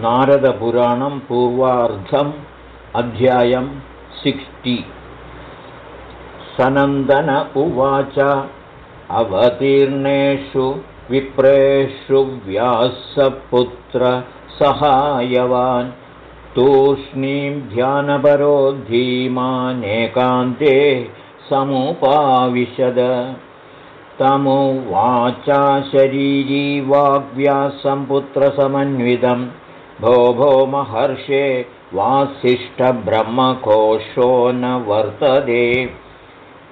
नारदपुराणं पूर्वार्धम् अध्यायं सिक्स्टि। सनन्दन उवाच अवतीर्णेषु विप्रेषु व्यासपुत्रसहायवान् तूष्णीं ध्यानपरो धीमानेकान्ते समुपाविशद। तमुवाचा शरीरी वाग्व्यासं पुत्रसमन्वितं भो भो महर्षे वासिष्ठब्रह्मकोशो न वर्तते।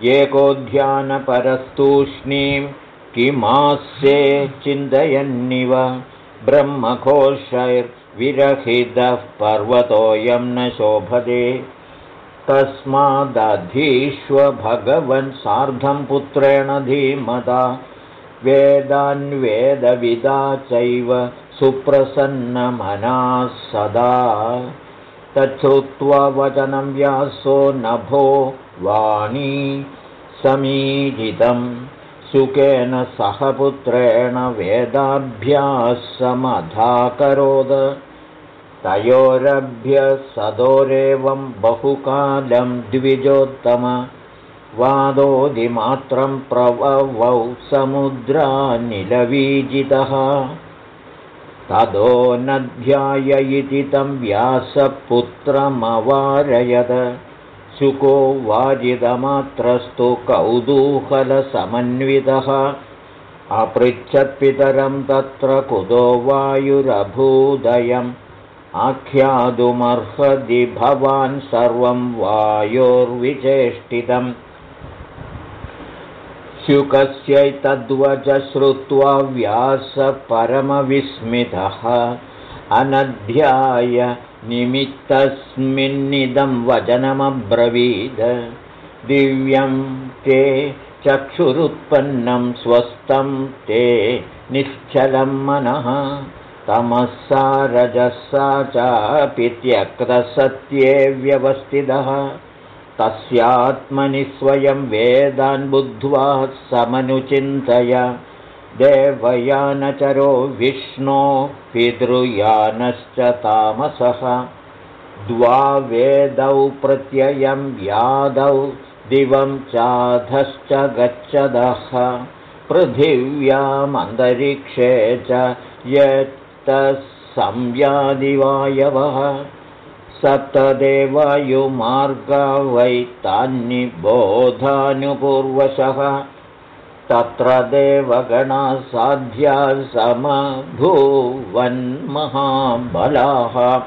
एकोध्यानपरस्तूष्णीं किमास्ये चिन्तयन्निव। ब्रह्मकोशैर्विरहितः पर्वतोऽयं न शोभते। तस्मादधीष्व भगवन् सार्धं पुत्रेण धीमता। वेदान्वेदविदा चैव सुप्रसन्नमनाः सदा। तच्छ्रुत्वा वचनं व्यासो नभो वाणी समीरितं सुखेन सह पुत्रेण वेदाभ्यासमधाकरोद तयोरभ्य सदोरेवं बहुकालं द्विजोत्तम। वादोदिमात्रं प्रववौ समुद्रानिलवीजितः तदो नध्याय इति तं व्यासपुत्रमवारयद शुको वाजितमात्रस्तु कौतूहलसमन्वितः। अपृच्छत्पितरं तत्र कुतो वायुरभूदयम्। आख्यातुमर्हदि भवान् सर्वं वायोर्विचेष्टितम् शुकस्यैतद्वच श्रुत्वा व्यासपरमविस्मितः अनध्याय निमित्तस्मिन्निदं वचनमब्रवीद। दिव्यं ते चक्षुरुत्पन्नं स्वस्थं ते निश्चलं मनः। तमःसा रजसा चापि त्यक्तसत्ये व्यवस्थितः तस्यात्मनि स्वयं वेदान् बुद्ध्वा समनुचिन्तय। देवयानचरो विष्णो पितृयानश्च तामसः। द्वावेदौ प्रत्ययं व्यादौ दिवं चाधश्च गच्छदः। पृथिव्यामन्तरिक्षे च संव्यादिवायवः सप्तदेवायुमार्गा वै तान्निबोधानुपूर्वशः तत्र देवगणासाध्या समभूवन्महाबलाः।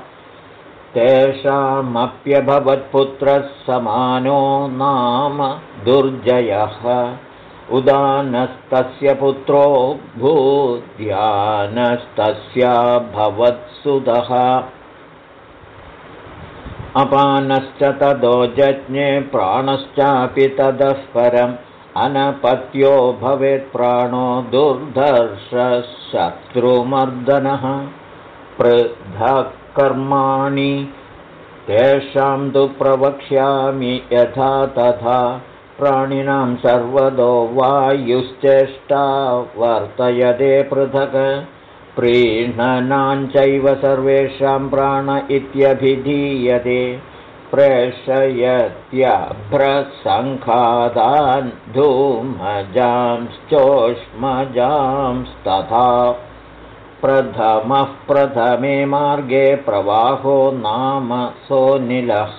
तेषामप्यभवत्पुत्रः समानो नाम दुर्जयः। उदानस्तस्य पुत्रो भूध्यानस्तस्याभवत्सुतः अपानश्च तदो जज्ञे प्राणश्चापि ततः परम् अनपत्यो भवेत्प्राणो दुर्धर्षशत्रुमर्दनः पृथक्कर्माणि तेषां तु प्रवक्ष्यामि यथा तथा प्राणिनां सर्वदो वायुश्चेष्टा वर्तयते पृथक् प्रीणनाञ्चैव सर्वेषां प्राण इत्यभिधीयते प्रेषयत्यभ्रसङ्खादान् धूमजांश्चोष्मजांस्तथा। प्रथमः प्रथमे मार्गे प्रवाहो नाम सोनिलः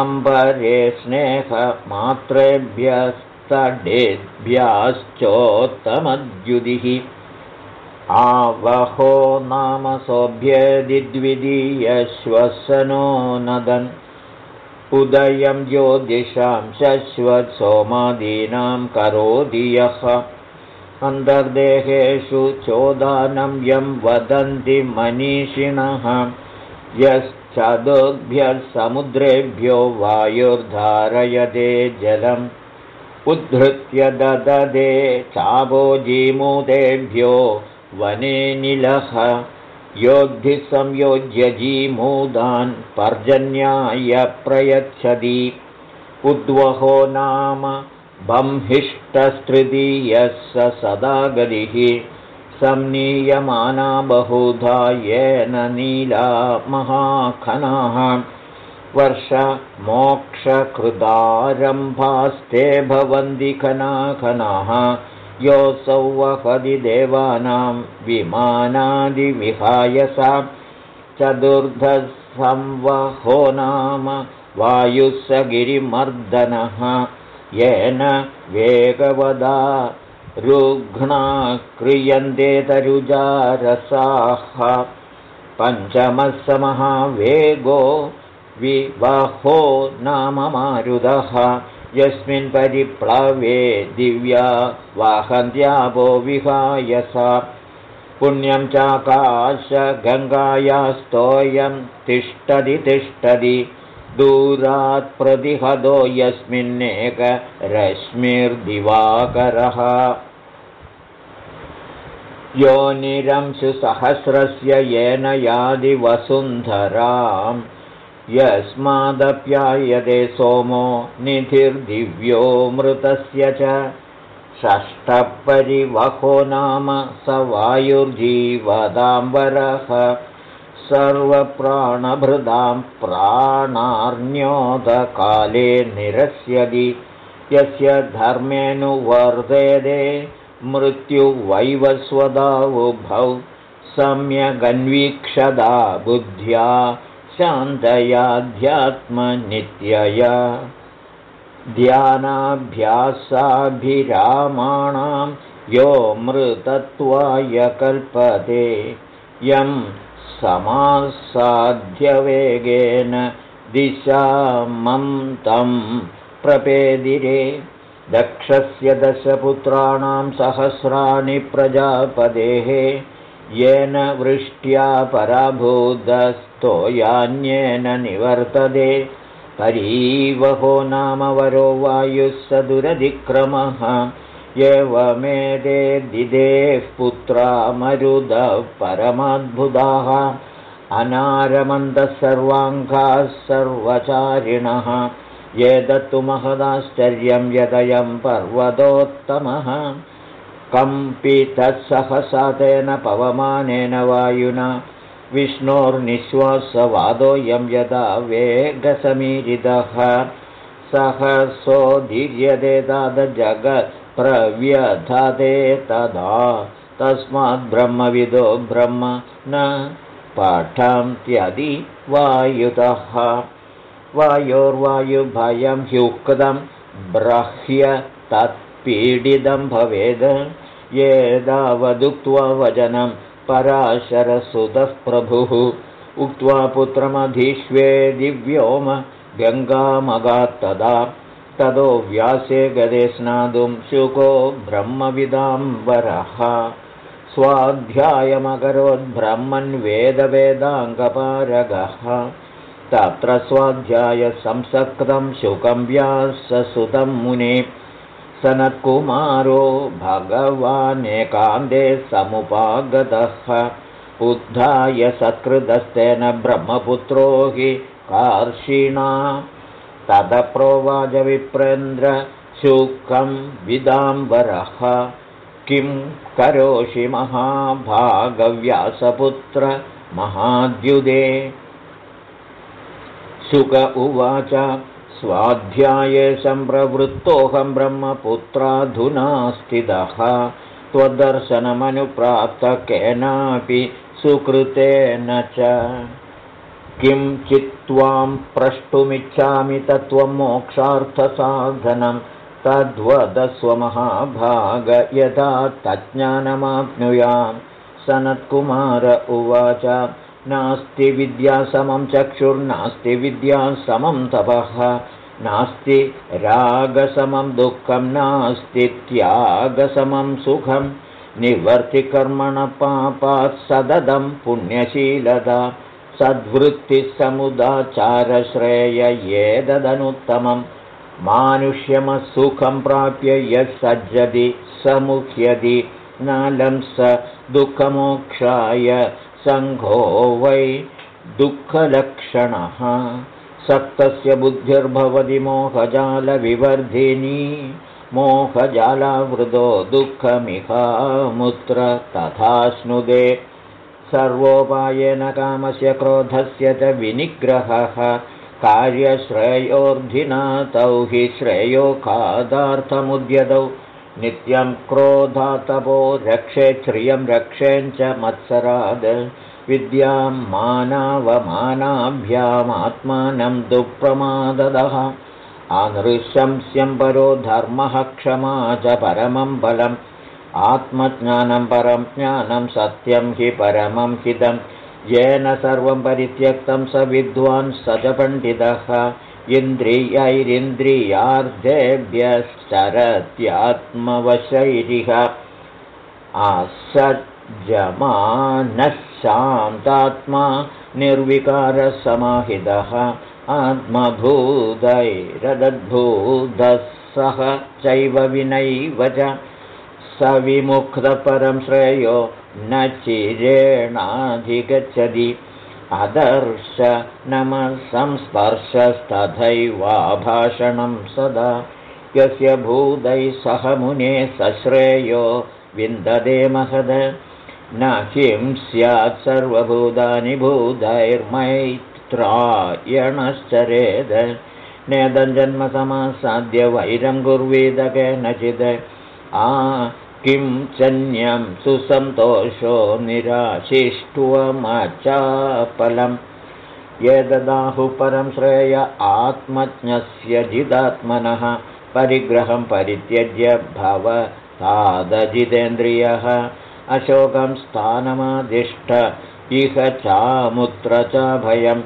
अम्बरे स्नेहमात्रेभ्यस्तडेभ्याश्चोत्तमद्युदिः आवहो नाम सोऽभ्यदिद्वितीयश्वसनो नदन्। उदयं ज्योतिषां शश्वत्सोमादीनां करोति यः। अन्तर्देहेषु चोदानं यं वदन्ति मनीषिणः। समुद्रेभ्यो वायुर्धारयते जलम्। उद्धृत्य दददे चाबोजीमूतेभ्यो वने निलः। योद्धिसंयोज्य जीमूदान् पर्जन्याय प्रयच्छति। उद्वहो नाम बंहिष्टस्तृतीयः स सदा गतिः संनीयमाना बहुधा येन नीला महाखनाः। वर्षमोक्षकृदारम्भास्ते भवन्ति खनाखनाः योऽसौ वहदि देवानां विमानादिविहाय सा चतुर्धसंवहो नाम वायुः स गिरिमर्दनः येन वेगवदा रुघ्ना क्रियन्ते तरुजारसाः पञ्चमसमहावेगो विवाहो नाम मारुदः यस्मिन् परिप्लवे दिव्या वाहन्त्यापो विहाय सा। पुण्यं चाकाशगङ्गायास्तोयं तिष्ठति तिष्ठति दूरात् प्रतिहदो यस्मिन्नेकरश्मिर्दिवाकरः योनिरंशुसहस्रस्य येन यादिवसुन्धराम् यस्मादप्यायते सोमो निधिर्दिव्यो मृतस्य च। षष्ठपरिवहो नाम स वायुर्जीवदाम्बरः। सर्वप्राणभृदां प्राणार्ण्योदकाले निरस्यति यस्य धर्मेऽनुवर्धेदे मृत्युवैवस्वदावुभौ सम्यगन्वीक्षदा बुद्ध्या शान्तयाध्यात्मनित्यया ध्यानाभ्यासाभिरामाणां यो मृतत्वाय कल्पते यं समासाध्यवेगेन दिशामं तं प्रपेदिरे। दक्षस्य दशपुत्राणां सहस्राणि प्रजापदेः येन वृष्ट्या पराभूतस्तोयान्येन निवर्तते। परीवहो नाम वरो वायुः स दुरधिक्रमः। एवमेते दिदेः पुत्रा मरुदः परमाद्भुताः। अनारमन्दः सर्वाङ्गाः सर्वचारिणः। ये दत्तु महदाश्चर्यं यदयं पर्वतोत्तमः कम्पितत्सहसा तेन पवमानेन वायुना। विष्णोर्निःश्वासवादोऽयं यदा वेगसमीरितः सहसोधीर्यते तदजगत्प्रव्यधते तदा। तस्माद्ब्रह्मविदो ब्रह्म न पाठन्त्यदि वायुतः वायोर्वायुभयं ह्युक्तं ब्रह्य तत्पीडितं भवेद् येदावदुक्त्वा वचनं पराशरसुतः प्रभुः। उक्त्वा पुत्रमधीष्वे दिव्योम गङ्गामगात्तदा तदो। व्यासे गदे स्नातुं शुको ब्रह्मविदाम्बरः स्वाध्यायमकरोद्ब्रह्मन् वेदवेदाङ्गपारगः। तत्र स्वाध्यायसंसक्तं शुकं व्याससुतं मुने सनत्कुमारो भगवानेकान्ते समुपागतः। उद्धाय सत्कृतस्तेन ब्रह्मपुत्रो हि कार्षिणा। तदप्रोवाचविप्रेन्द्र शुकं विदाम्बरः। किं करोषि महाभागव्यासपुत्र महाद्युदे? शुक उवाच स्वाध्याये सम्प्रवृत्तोऽहं ब्रह्मपुत्राधुना स्थितः त्वदर्शनमनुप्राप्त केनापि सुकृतेन च। किं चित्त्वां प्रष्टुमिच्छामि तत्त्वं मोक्षार्थसाधनं। तद्वदस्वमहाभाग यथा तज्ज्ञानमाप्नुयां सनत्कुमार उवाच नास्ति विद्यासमं चक्षुर्नास्ति विद्यासमं तपः नास्ति रागसमं दुःखं नास्ति त्यागसमं सुखं निवर्तिकर्मणपापात् सददं पुण्यशीलता सद्वृत्तिसमुदाचारश्रेययेदनुत्तमं मानुष्यमसुखं प्राप्य यः सज्जति समुह्यति नालं स दुःखमोक्षाय सङ्घो वै दुःखलक्षणः। सप्तस्य बुद्धिर्भवति मोहजालविवर्धिनी। मोहजालावृतो दुःखमिहामुत्र तथा स्नुदे। सर्वोपायेन कामस्य क्रोधस्य च विनिग्रहः। कार्यश्रेयोर्धिना तौ हि श्रेयो खादार्थमुद्यतौ नित्यं क्रोधातपो रक्षे श्रियं रक्षेञ्च मत्सराद। विद्यां मानावमानाभ्यामात्मानं दुःप्रमाददः। आनृशंस्यं परो धर्मः क्षमा च परमं बलम्। आत्मज्ञानं परं ज्ञानं सत्यं हि परमं हितं येन सर्वं परित्यक्तं स विद्वान् स च पण्डितः इन्द्रियैरिन्द्रियार्धेभ्यश्चरत्यात्मवशैरिह आसज्जमानः शान्तात्मा निर्विकारसमाहितः आत्मभूतैरदद्भूतः सह चैव विनैव च स विमुक्तपरं श्रेयो न चिरेणाधिगच्छति अदर्श संस्पर्शस्तथैवाभाषणं सदा। यस्य भूतैः सह मुने सश्रेयो विन्ददे महद। न किं स्यात् सर्वभूतानि भूतैर्मैत्रायणश्चरेद नेदञ्जन्मसमासाद्य वैरं कुर्वीद केनचित् आ किं चन्यं सुसन्तोषो निराशिष्टुवमचापलम्। परं श्रेय आत्मज्ञस्य जिदात्मनः परिग्रहं परित्यज्य भवतादजितेन्द्रियः अशोकं स्थानमादिष्ट इह चामुत्र च भयं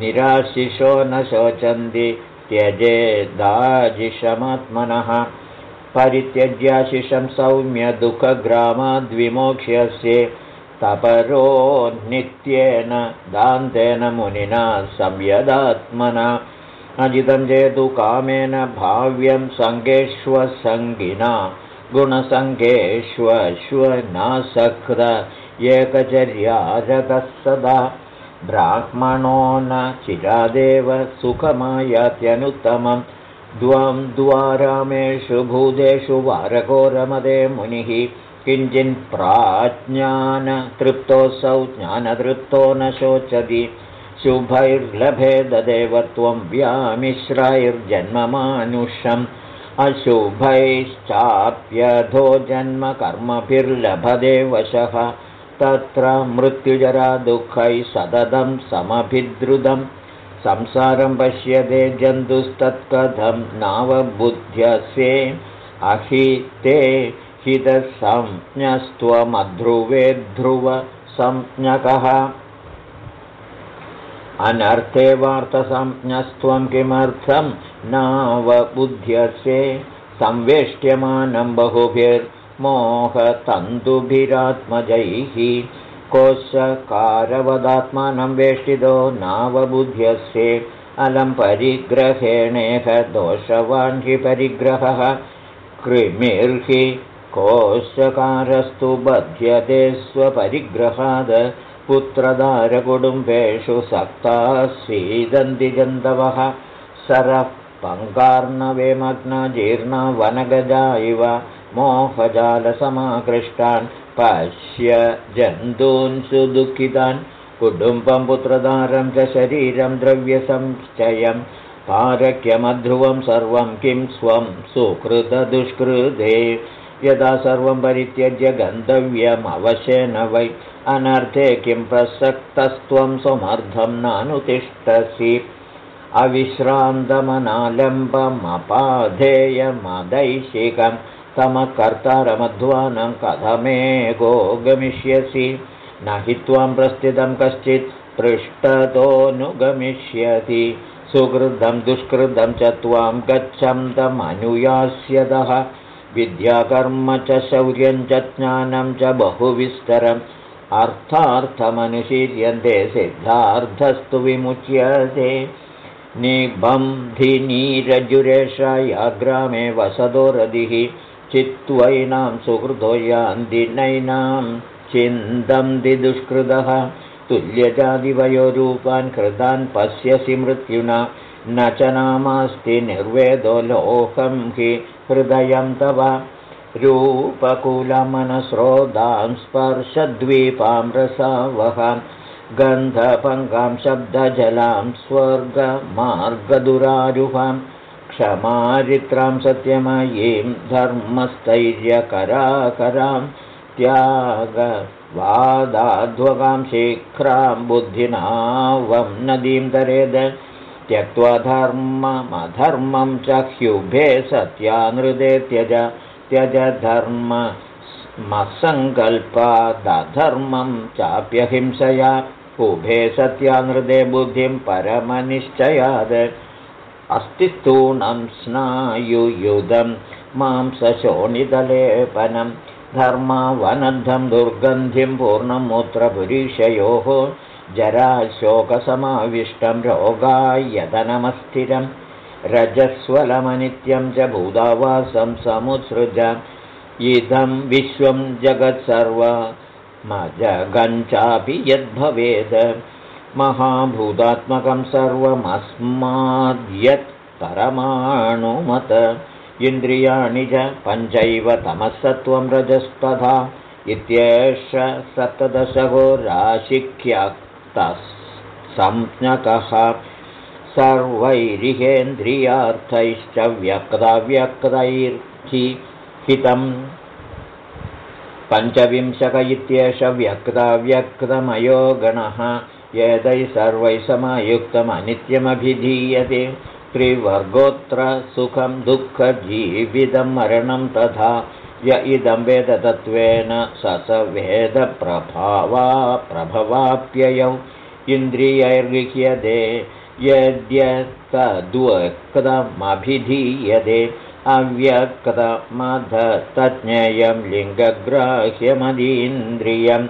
निराशिषो न शोचन्ति त्यजेदाजिषमात्मनः परित्यज्याशिषं सौम्यदुःखग्रामाद्विमोक्ष्यस्य तपरो नित्येन दान्तेन मुनिना संयदात्मना। अजितं चेतु कामेन भाव्यं सङ्गेष्वसङ्गिना गुणसङ्गेष्वश्वनासक्त एकचर्याजगः सदा। ब्राह्मणो न चिरादेव सुखमायात्यनुत्तमम् द्वां द्वारामेषु भूतेषु वारकोरमदे मुनिः। किञ्चिन्प्राज्ञानतृप्तोऽसौ ज्ञानतृप्तो न शोचति। शुभैर्लभेददेवत्वं व्यामिश्रैर्जन्ममानुषम् अशुभैश्चाप्यधो जन्मकर्मभिर्लभदे वशः। तत्र मृत्युजरा दुःखैः सततं समभिद्रुतम् संसारं पश्यते जन्तुस्तत्कथं नावबुध्यसे अहिते हितसंज्ञस्त्वमध्रुवे ध्रुवसंज्ञकः। अनर्थे वार्तसंज्ञस्त्वं किमर्थं नावबुध्यसे? संवेष्ट्यमानं बहुभिर्मोहतन्तुभिरात्मजैः कोशकारवदात्मानं वेष्टितो नावबुध्यस्ये अलं परिग्रहेणेह दोषवान् हि परिग्रहः। कृमिर्हि कोशकारस्तु बध्यते स्वपरिग्रहाद। पुत्रदारकुटुम्बेषु सक्ताः जन्तवः। सरः पङ्कार्णवे मग्नजीर्णवनगजा इव। मोहजालसमाकृष्टान् पश्य जन्तून् सुदुःखितान् कुटुम्बं पुत्रधारं च शरीरं द्रव्यसंश्चयं पारक्यमध्रुवं सर्वं किं स्वं सुकृतदुष्कृते। यदा सर्वं परित्यज्य गन्तव्यमवशेन वै अनर्थे किं प्रसक्तस्त्वं स्वमर्धं नानुतिष्ठसि अविश्रान्तमनालम्बमपाधेयमदैशिकम् तमकर्तारमध्वानं कथमेको गमिष्यसि न हि त्वां प्रस्थितं कश्चित् पृष्ठतोऽनुगमिष्यति सुकृतं दुष्कृतं च त्वां गच्छन्तमनुयास्यतः विद्याकर्म च शौर्यं च ज्ञानं च बहुविस्तरम्। अर्थार्थमनुशीर्यन्ते सिद्धार्थस्तु विमुच्यते। निबन्धिनीरजुरेशायाग्रामे वसतो रदिः चित्त्वैनां सुहृदो यान्दिनैनां चिन्दन्ति दुष्कृतः तुल्यजादिवयोरूपान् कृतान् पश्यसि मृत्युना। न च नामास्ति निर्वेदो लोकं हि हृदयं तव। रूपकुलमनस्रोदां स्पर्शद्वीपां रसावहां गन्धपङ्गां शब्दजलां स्वर्गमार्गदुरारुहां क्षमारित्रां सत्यमयीं धर्मस्थैर्यकराकरां त्यागवादाध्वगां शीघ्रां बुद्धिनावं नदीं दरेद त्यक्त्वा धर्ममधर्मं च ह्युभे सत्यानृदे त्यज त्यज धर्म मसङ्कल्पादधर्मं चाप्यहिंसया उभे सत्यानृदे बुद्धिं परमनिश्चयाद अस्तिस्तूणं स्नायुयुधं मांसशोणितलेपनं धर्मावनद्धं दुर्गन्धिं पूर्णमूत्रपुरीशयोः जराशोकसमाविष्टं रोगायतनमस्थिरं रजस्वलमनित्यं च भूतावासं समुत्सृज इदं विश्वं जगत्सर्वमजगञ्चापि यद्भवेत् महाभूतात्मकं सर्वमस्माद्यत् परमाणुमत इन्द्रियाणि च पञ्चैव तमःसत्त्वं रजस्तथा। इत्येष सप्तदशहोराशिख्याक्तः संज्ञकः सर्वैरिहेन्द्रियार्थैश्च व्यक्ताव्यक्तैर्हि हितम् पञ्चविंशक इत्येष व्यक्ताव्यक्तमयो गणः एतैः सर्वैः समायुक्तमनित्यमभिधीयते। त्रिवर्गोत्र सुखं दुःखजीवितं मरणं तथा य इदं वेदतत्त्वेन स स वेदप्रभावा प्रभवाप्ययौ। इन्द्रियैर्गृह्यते यद्यत्तद्वक्तमभिधीयते अव्यक्तमधतज्ञेयं लिङ्गग्राह्यमदीन्द्रियम्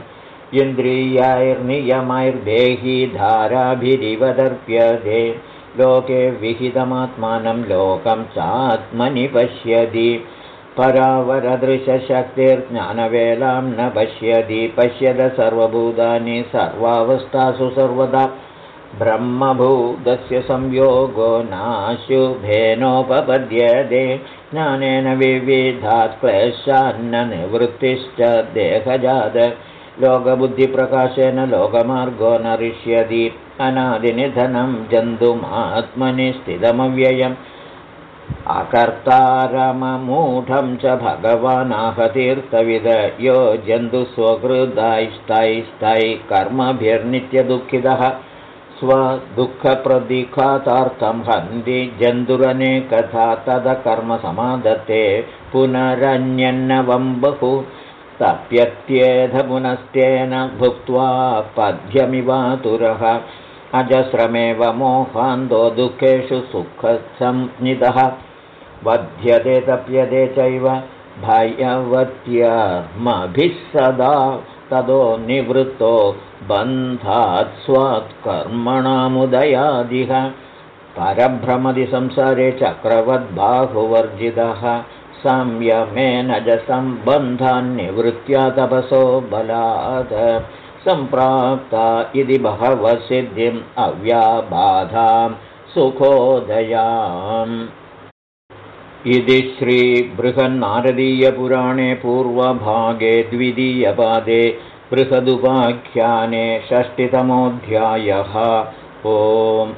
इन्द्रियैर्नियमैर्देही धाराभिरिवदर्प्यते लोके विहितमात्मानं लोकं चात्मनि पश्यति। परावरदृशशक्तिर्ज्ञानवेलां न पश्यति। पश्यत सर्वभूतानि सर्वावस्थासु सर्वदा ब्रह्मभूतस्य संयोगो नाशुभेनोपपद्यते। ज्ञानेन विविधात् क्लेशान्ननिवृत्तिश्च देहजात लोकबुद्धिप्रकाशेन लोकमार्गो नरिष्यति। अनादिनिधनं जन्तुमात्मनि स्थितमव्ययम्। अकर्तारममूढं च भगवानाहतीर्थविद। यो जन्तुस्वकृदायिष्टैस्तैः कर्मभिर्नित्यदुःखितः स्वदुःखप्रदिखातार्थं हन्ति जन्तुरनेकथा तदकर्मसमादत्ते पुनरन्यन्नवं बहु तप्यत्येध पुनस्तेन भुक्त्वा पद्यमिवातुरः। अजस्रमेव मोहान्तो दुःखेषु सुखसंनिधः बध्यते तप्यते चैव भयवत्यर्मभिः सदा ततो निवृत्तो बन्धात् स्वात्कर्मणामुदयादिह परभ्रमदिसंसारे चक्रवद्बाहुवर्जितः संयमेन ज सम्बन्धान्निवृत्त्या तपसो बलात् सम्प्राप्ता इति बहवः सिद्धिम् अव्याबाधां सुखोदयाम्। इति श्रीबृहन्नारदीयपुराणे पूर्वभागे द्वितीयपादे बृहदुपाख्याने षष्टितमोऽध्यायः। ओम्